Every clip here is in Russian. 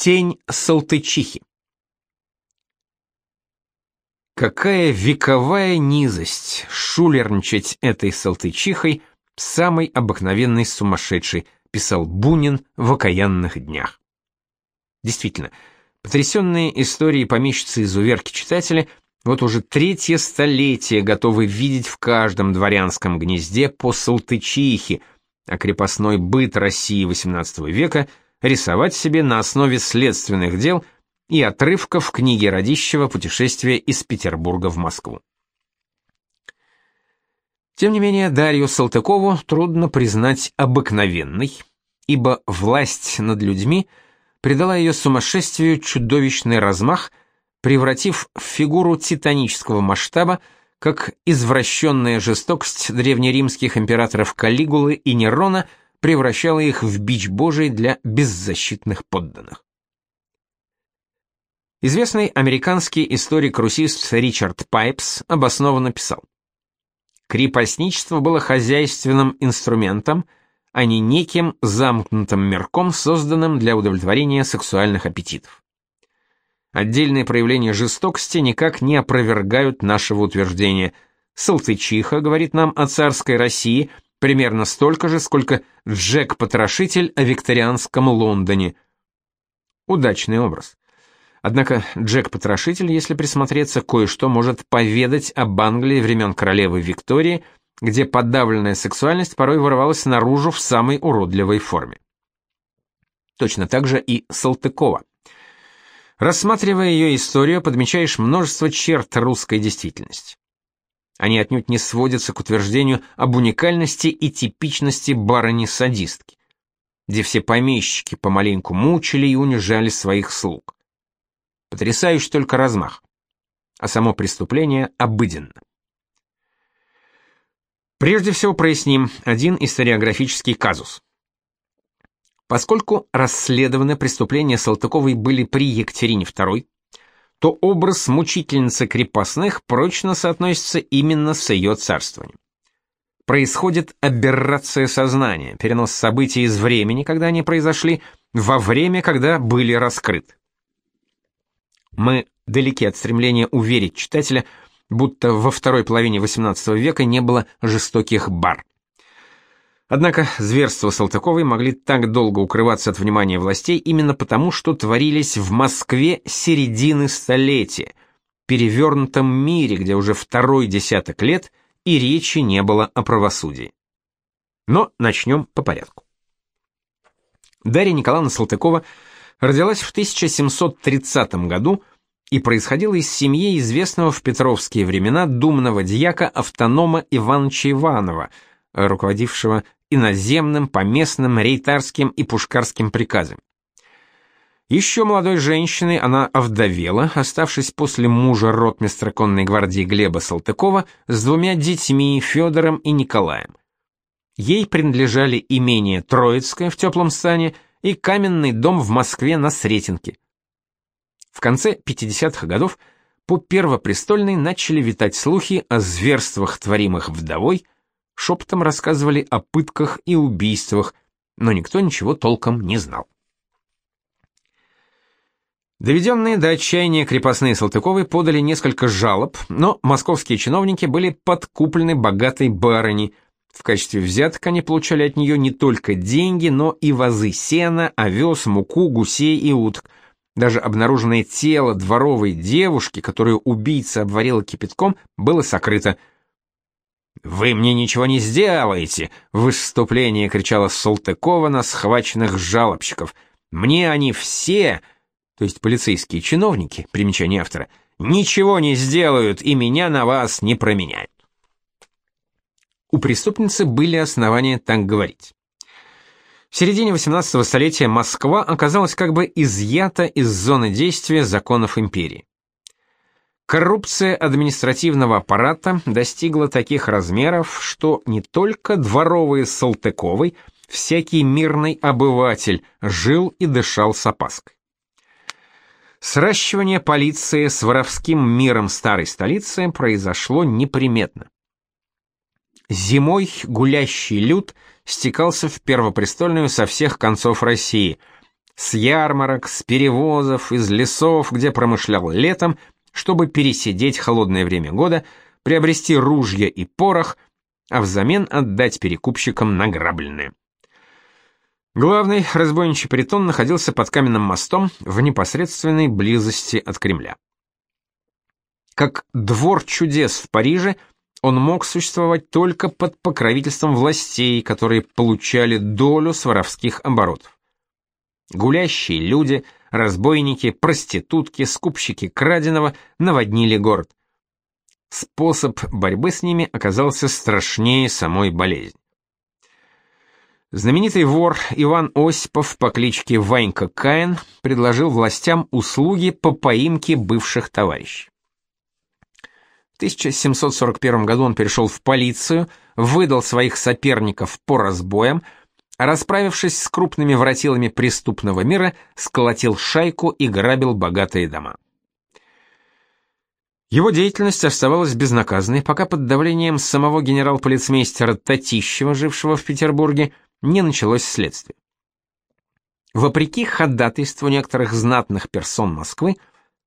Тень Салтычихи. Какая вековая низость шулерничать этой Салтычихой, самой обыкновенной сумасшедшей, писал Бунин в окаянных днях. Действительно, потрясенные истории помещицы изуверки читатели вот уже третье столетие готовы видеть в каждом дворянском гнезде по Салтычихе, а крепостной быт России XVIII века – рисовать себе на основе следственных дел и отрывков книги Радищева «Путешествие из Петербурга в Москву». Тем не менее, Дарью Салтыкову трудно признать обыкновенной, ибо власть над людьми придала ее сумасшествию чудовищный размах, превратив в фигуру титанического масштаба, как извращенная жестокость древнеримских императоров Калигулы и Нерона – превращала их в бич божий для беззащитных подданных. Известный американский историк-русист Ричард Пайпс обоснованно писал: Крепостничество было хозяйственным инструментом, а не неким замкнутым мирком, созданным для удовлетворения сексуальных аппетитов. Отдельные проявления жестокости никак не опровергают нашего утверждения. Салтычиха говорит нам о царской России – примерно столько же, сколько Джек-потрошитель о викторианском Лондоне. Удачный образ. Однако Джек-потрошитель, если присмотреться, кое-что может поведать об Англии времен королевы Виктории, где подавленная сексуальность порой вырывалась наружу в самой уродливой форме. Точно так же и Салтыкова. Рассматривая ее историю, подмечаешь множество черт русской действительности. Они отнюдь не сводятся к утверждению об уникальности и типичности барыни-садистки, где все помещики помаленьку мучили и унижали своих слуг. Потрясающий только размах, а само преступление обыденно. Прежде всего проясним один историографический казус. Поскольку расследованы преступления Салтыковой были при Екатерине II, то образ мучительницы крепостных прочно соотносится именно с ее царствованием. Происходит аберрация сознания, перенос событий из времени, когда они произошли, во время, когда были раскрыты. Мы далеки от стремления уверить читателя, будто во второй половине XVIII века не было жестоких бар. Однако зверства Салтыковой могли так долго укрываться от внимания властей именно потому, что творились в Москве середины столетия, перевернутом мире, где уже второй десяток лет и речи не было о правосудии. Но начнем по порядку. Дарья Николаевна Салтыкова родилась в 1730 году и происходила из семьи известного в петровские времена думного дьяка автонома Ивановича Иванова, руководившего иноземным, поместным, рейтарским и пушкарским приказам. Еще молодой женщиной она овдовела, оставшись после мужа ротмистра конной гвардии Глеба Салтыкова с двумя детьми Федором и Николаем. Ей принадлежали имение Троицкое в теплом стане и каменный дом в Москве на Сретенке. В конце 50-х годов по Первопрестольной начали витать слухи о зверствах, творимых вдовой, шепотом рассказывали о пытках и убийствах, но никто ничего толком не знал. Доведенные до отчаяния крепостные Салтыковой подали несколько жалоб, но московские чиновники были подкуплены богатой барыней. В качестве взяток они получали от нее не только деньги, но и вазы сена, овес, муку, гусей и уток. Даже обнаруженное тело дворовой девушки, которую убийца обварила кипятком, было сокрыто – «Вы мне ничего не сделаете!» — в выступлении кричала Салтыкова на схваченных жалобщиков. «Мне они все, то есть полицейские чиновники, примечание автора, ничего не сделают и меня на вас не променяют». У преступницы были основания так говорить. В середине XVIII столетия Москва оказалась как бы изъята из зоны действия законов империи. Коррупция административного аппарата достигла таких размеров, что не только дворовые Салтыковой, всякий мирный обыватель жил и дышал с опаской. Сращивание полиции с воровским миром старой столицы произошло неприметно. Зимой гулящий люд стекался в Первопрестольную со всех концов России. с ярмарок, с перевозов, из лесов, где промышлял летом, чтобы пересидеть холодное время года, приобрести ружья и порох, а взамен отдать перекупщикам награбленное. Главный разбойничий притон находился под каменным мостом в непосредственной близости от Кремля. Как двор чудес в Париже, он мог существовать только под покровительством властей, которые получали долю с оборотов. Гулящие люди, разбойники, проститутки, скупщики краденого наводнили город. Способ борьбы с ними оказался страшнее самой болезни. Знаменитый вор Иван Осипов по кличке Ванька Каин предложил властям услуги по поимке бывших товарищей. В 1741 году он перешел в полицию, выдал своих соперников по разбоям, расправившись с крупными воротилами преступного мира, сколотил шайку и грабил богатые дома. Его деятельность оставалась безнаказанной, пока под давлением самого генерал-полицмейстера Татищева, жившего в Петербурге, не началось следствие. Вопреки ходатайству некоторых знатных персон Москвы,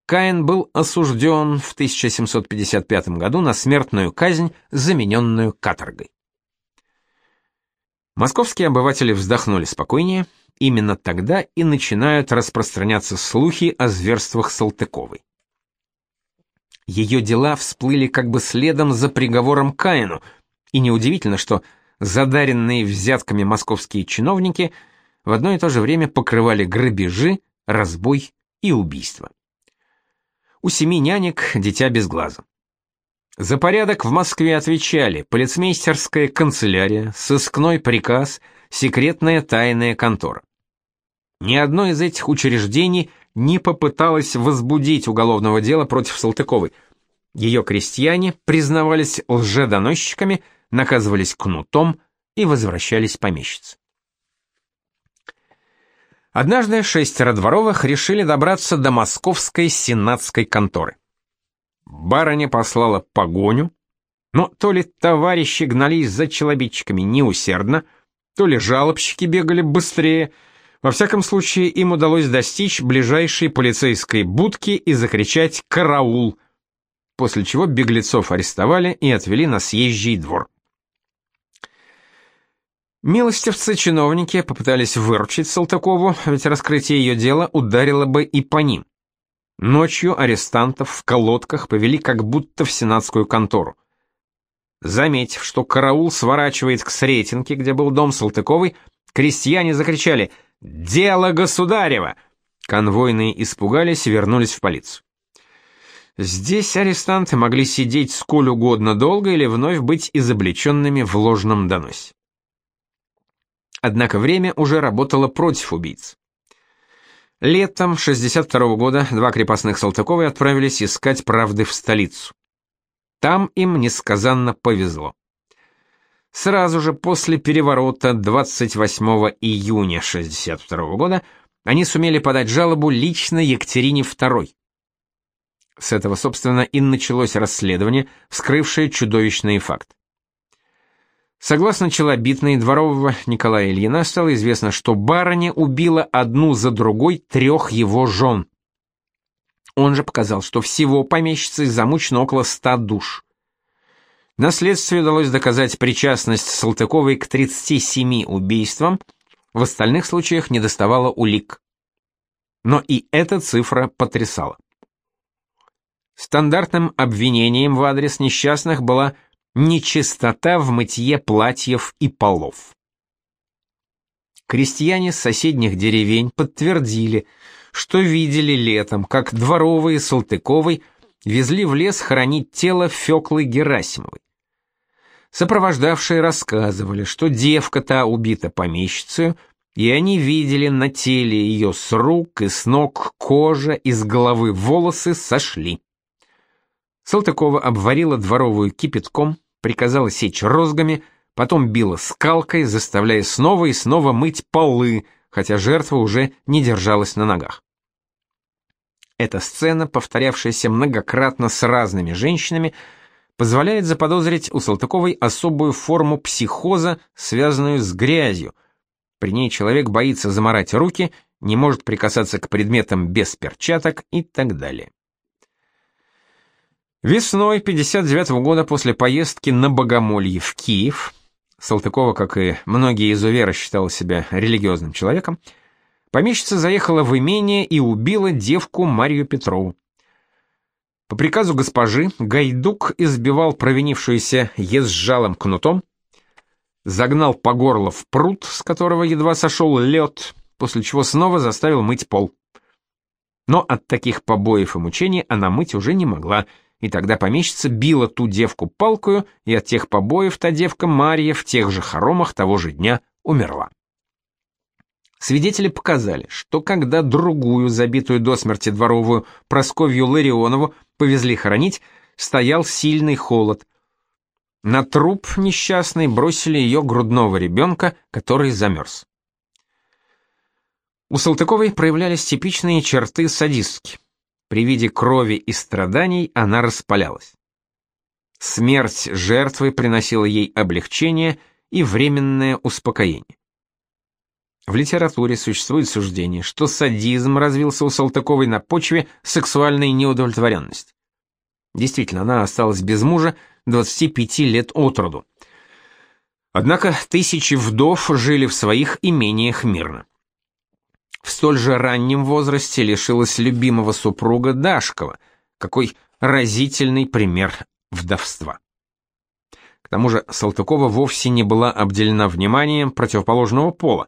Каин был осужден в 1755 году на смертную казнь, замененную каторгой. Московские обыватели вздохнули спокойнее, именно тогда и начинают распространяться слухи о зверствах Салтыковой. Ее дела всплыли как бы следом за приговором Каину, и неудивительно, что задаренные взятками московские чиновники в одно и то же время покрывали грабежи, разбой и убийства. У семи нянек дитя без глаза. За порядок в Москве отвечали полицмейстерская канцелярия, сыскной приказ, секретная тайная контора. Ни одно из этих учреждений не попыталось возбудить уголовного дела против Салтыковой. Ее крестьяне признавались лжедоносчиками, наказывались кнутом и возвращались помещицы. Однажды шестеро дворовых решили добраться до московской сенатской конторы. Барыня послала погоню, но то ли товарищи гнались за челобитчиками неусердно, то ли жалобщики бегали быстрее. Во всяком случае, им удалось достичь ближайшей полицейской будки и закричать «Караул!», после чего беглецов арестовали и отвели на съезжий двор. Милостивцы-чиновники попытались выручить Салтыкову, ведь раскрытие ее дела ударило бы и по ним. Ночью арестантов в колодках повели как будто в сенатскую контору. Заметив, что караул сворачивает к Сретенке, где был дом Салтыковой, крестьяне закричали «Дело государева!». Конвойные испугались и вернулись в полицию. Здесь арестанты могли сидеть сколь угодно долго или вновь быть изобличенными в ложном доносе. Однако время уже работало против убийц. Летом 62 -го года два крепостных Салтыковой отправились искать правды в столицу. Там им несказанно повезло. Сразу же после переворота 28 июня 62 -го года они сумели подать жалобу лично Екатерине II. С этого, собственно, и началось расследование, вскрывшее чудовищный факт. Согласно челобитной дворового Николая Ильина стало известно, что барыня убила одну за другой трех его жен. Он же показал, что всего помещицей замучено около ста душ. На следствии удалось доказать причастность Салтыковой к 37 убийствам, в остальных случаях не доставало улик. Но и эта цифра потрясала. Стандартным обвинением в адрес несчастных была нечистота в мытье платьев и полов. Крестьяне соседних деревень подтвердили, что видели летом, как дворовые Салтыковой везли в лес хоронить тело Феклы Герасимовой. Сопровождавшие рассказывали, что девка та убита помещицей, и они видели на теле ее с рук и с ног кожа, из головы волосы сошли. Салтыкова обварила дворовую кипятком, приказала сечь розгами, потом била скалкой, заставляя снова и снова мыть полы, хотя жертва уже не держалась на ногах. Эта сцена, повторявшаяся многократно с разными женщинами, позволяет заподозрить у Салтыковой особую форму психоза, связанную с грязью. При ней человек боится заморать руки, не может прикасаться к предметам без перчаток и так далее. Весной 59 -го года после поездки на Богомолье в Киев, Салтыкова, как и многие изуверы, считала себя религиозным человеком, помещица заехала в имение и убила девку Марию Петрову. По приказу госпожи Гайдук избивал провинившуюся езжалым кнутом, загнал по горло в пруд, с которого едва сошел лед, после чего снова заставил мыть пол. Но от таких побоев и мучений она мыть уже не могла, и тогда помещица била ту девку палкою, и от тех побоев та девка Марья в тех же хоромах того же дня умерла. Свидетели показали, что когда другую, забитую до смерти дворовую, Просковью Ларионову, повезли хоронить, стоял сильный холод. На труп несчастный бросили ее грудного ребенка, который замерз. У Салтыковой проявлялись типичные черты садистки. При виде крови и страданий она распалялась. Смерть жертвы приносила ей облегчение и временное успокоение. В литературе существует суждение, что садизм развился у Салтыковой на почве сексуальной неудовлетворенности. Действительно, она осталась без мужа 25 лет от роду. Однако тысячи вдов жили в своих имениях мирно в столь же раннем возрасте лишилась любимого супруга Дашкова. Какой разительный пример вдовства. К тому же Салтыкова вовсе не была обделена вниманием противоположного пола.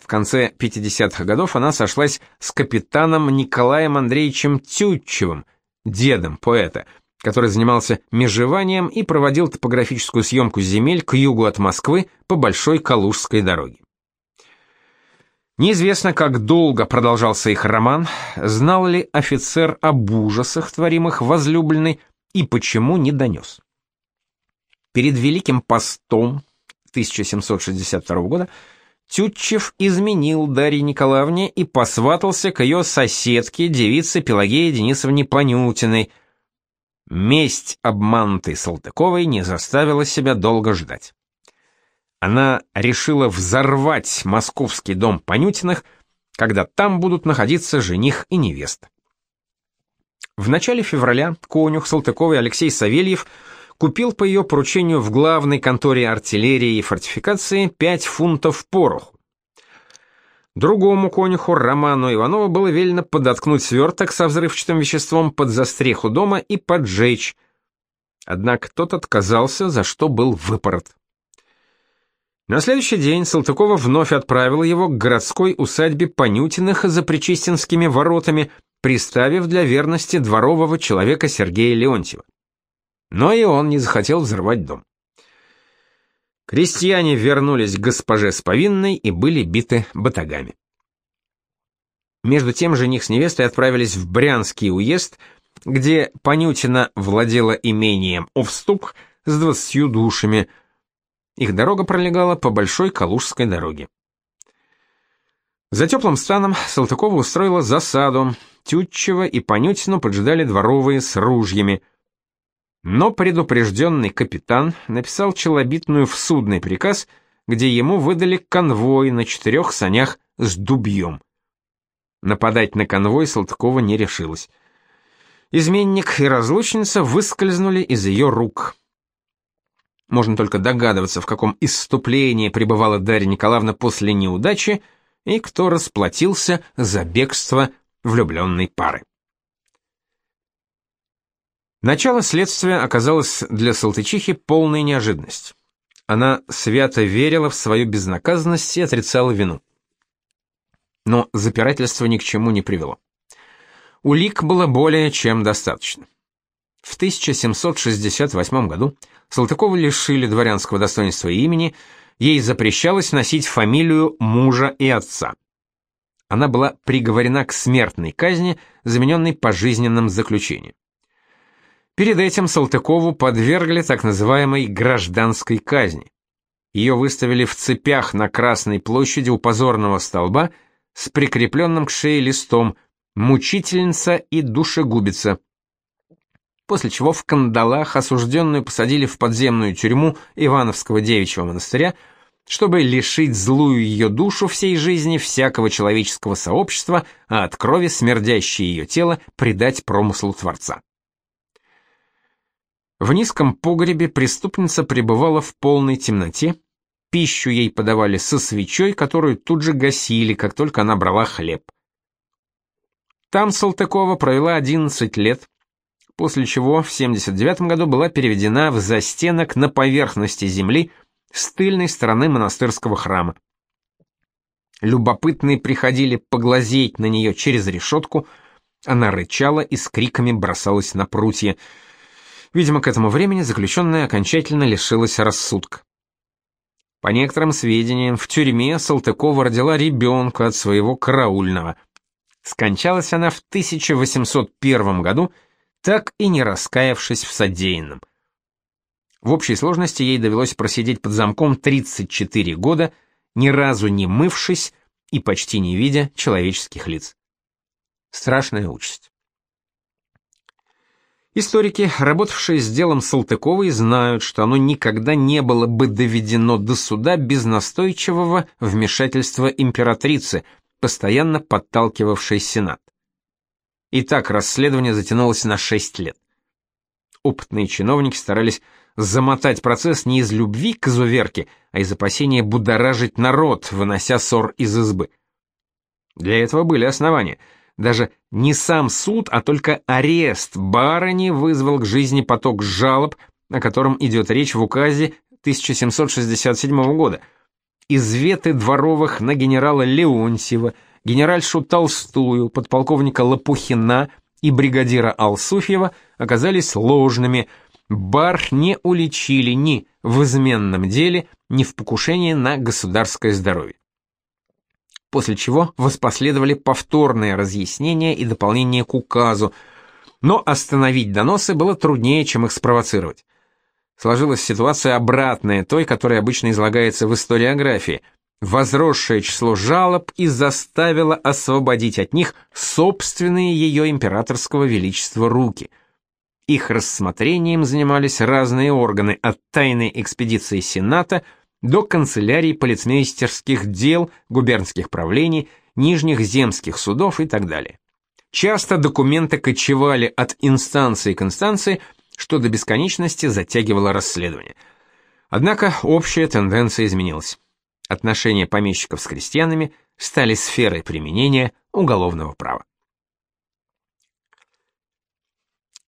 В конце 50-х годов она сошлась с капитаном Николаем Андреевичем Тютчевым, дедом поэта, который занимался межеванием и проводил топографическую съемку земель к югу от Москвы по Большой Калужской дороге. Неизвестно, как долго продолжался их роман, знал ли офицер об ужасах, творимых возлюбленной, и почему не донес. Перед Великим постом 1762 года Тютчев изменил Дарье Николаевне и посватался к ее соседке, девице Пелагее Денисовне Панютиной. Месть обманутой Салтыковой не заставила себя долго ждать она решила взорвать московский дом Панютиных, когда там будут находиться жених и невеста. В начале февраля конюх Салтыковой Алексей Савельев купил по ее поручению в главной конторе артиллерии и фортификации 5 фунтов пороху. Другому конюху Роману Иванову было велено подоткнуть сверток со взрывчатым веществом под застреху дома и поджечь. Однако тот отказался, за что был выпорот. На следующий день Салтыкова вновь отправила его к городской усадьбе Понютиных за Причистинскими воротами, приставив для верности дворового человека Сергея Леонтьева. Но и он не захотел взрывать дом. Крестьяне вернулись к госпоже с и были биты батагами. Между тем жених с невестой отправились в Брянский уезд, где Понютина владела имением Овступ с двадцатью душами – их дорога пролегала по большой Калужской дороге. За теплым станом Салтыкова устроила засаду. Тютчева и Понютину поджидали дворовые с ружьями. Но предупрежденный капитан написал челобитную в судный приказ, где ему выдали конвой на четырех санях с дубьем. Нападать на конвой Салтыкова не решилась. Изменник и разлучница выскользнули из ее рук. Можно только догадываться, в каком исступлении пребывала Дарья Николаевна после неудачи и кто расплатился за бегство влюбленной пары. Начало следствия оказалось для Салтычихи полной неожиданностью. Она свято верила в свою безнаказанность и отрицала вину. Но запирательство ни к чему не привело. Улик было более чем достаточно. В 1768 году Салтыкову лишили дворянского достоинства и имени, ей запрещалось носить фамилию мужа и отца. Она была приговорена к смертной казни, замененной пожизненным заключением. Перед этим Салтыкову подвергли так называемой гражданской казни. Ее выставили в цепях на Красной площади у позорного столба с прикрепленным к шее листом «Мучительница и душегубица», после чего в кандалах осужденную посадили в подземную тюрьму Ивановского девичьего монастыря, чтобы лишить злую ее душу всей жизни всякого человеческого сообщества, а от крови смердящее ее тело предать промыслу Творца. В низком погребе преступница пребывала в полной темноте, пищу ей подавали со свечой, которую тут же гасили, как только она брала хлеб. Там Салтыкова провела 11 лет, после чего в 79 году была переведена в застенок на поверхности земли, с тыльной стороны монастырского храма. Любопытные приходили поглазеть на нее через решетку, она рычала и с криками бросалась на прутья. Видимо, к этому времени заключенная окончательно лишилась рассудка. По некоторым сведениям, в тюрьме Салтыкова родила ребенка от своего караульного. Скончалась она в 1801 году, так и не раскаявшись в содеянном. В общей сложности ей довелось просидеть под замком 34 года, ни разу не мывшись и почти не видя человеческих лиц. Страшная участь. Историки, работавшие с делом Салтыковой, знают, что оно никогда не было бы доведено до суда без настойчивого вмешательства императрицы, постоянно подталкивавшей Сенат. Итак, расследование затянулось на 6 лет. Опытные чиновники старались замотать процесс не из любви к изуверке, а из опасения будоражить народ, вынося ссор из избы. Для этого были основания. Даже не сам суд, а только арест барыни вызвал к жизни поток жалоб, о котором идет речь в указе 1767 года. Изветы дворовых на генерала Леонтьева, генеральшу Толстую, подполковника Лопухина и бригадира Алсуфьева оказались ложными – Бар не уличили ни в изменном деле, ни в покушении на государское здоровье. После чего воспоследовали повторные разъяснения и дополнения к указу, но остановить доносы было труднее, чем их спровоцировать. Сложилась ситуация обратная той, которая обычно излагается в историографии. Возросшее число жалоб и заставило освободить от них собственные ее императорского величества руки – их рассмотрением занимались разные органы, от тайной экспедиции Сената до канцелярий полицмейстерских дел, губернских правлений, нижних земских судов и так далее. Часто документы кочевали от инстанции к инстанции, что до бесконечности затягивало расследование. Однако общая тенденция изменилась. Отношения помещиков с крестьянами стали сферой применения уголовного права.